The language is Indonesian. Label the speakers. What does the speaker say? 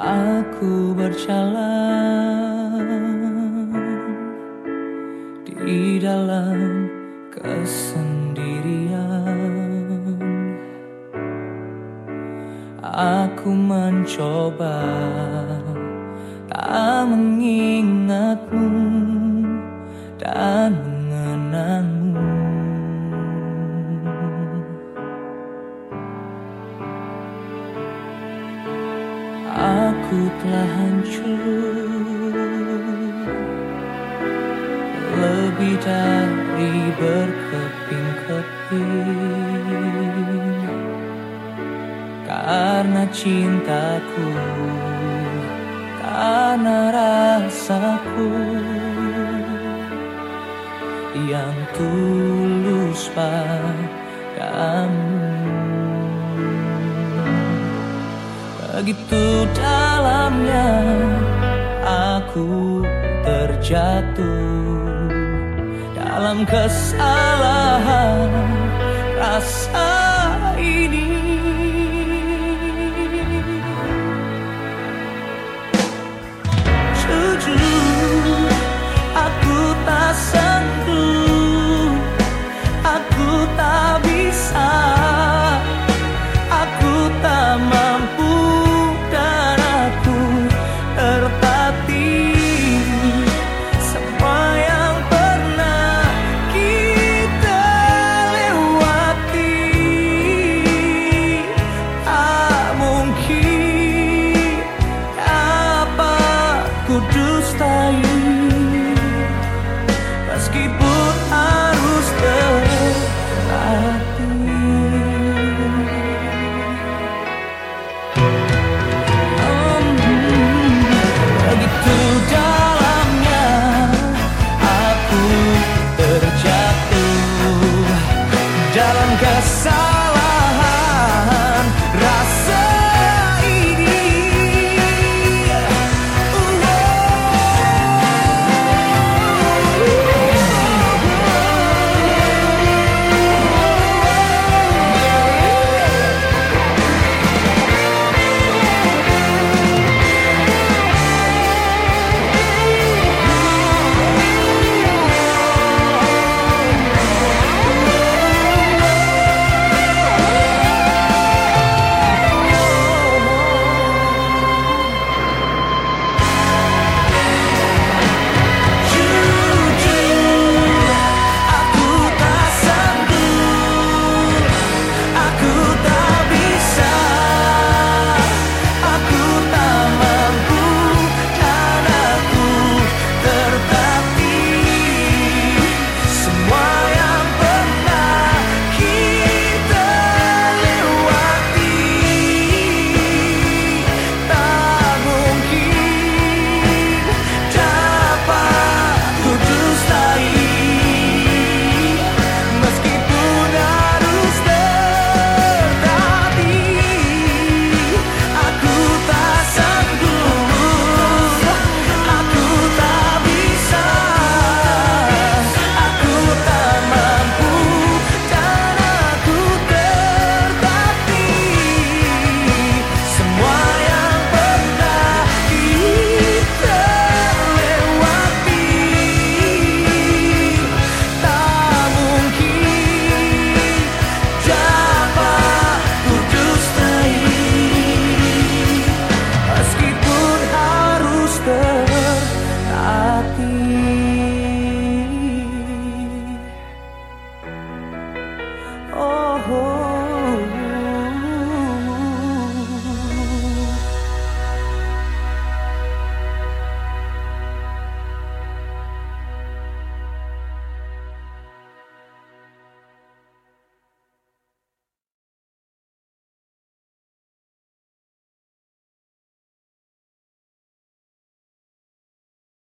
Speaker 1: Aku berjalan di dalam kesendirian. Aku mencoba tak mengingatmu dan mengenangmu. Aku telah hancur. Lebih dari berkeping-keping. Karena cintaku Karena rasaku Yang tulus padamu Begitu dalamnya aku terjatuh dalam kesalahan rasa